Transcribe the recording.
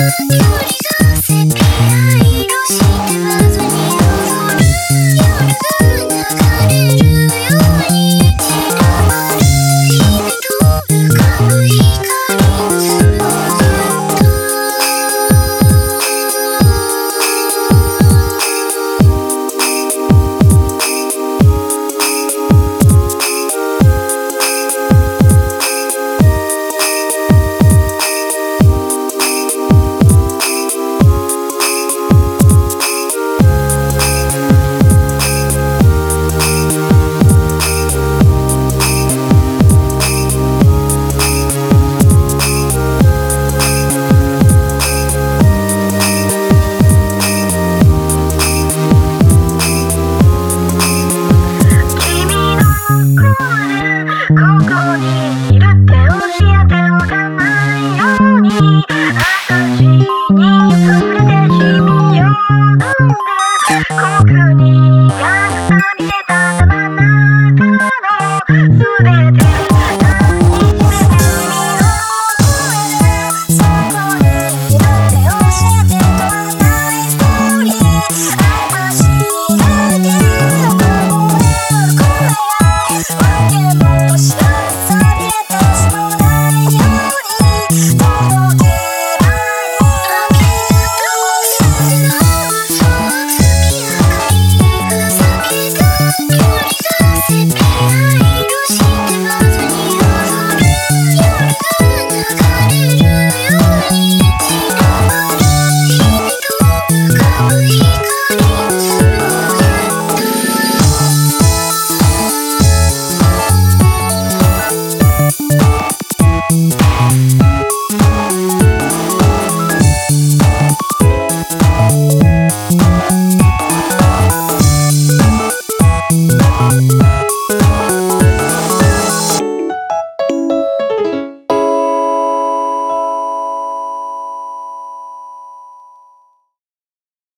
You.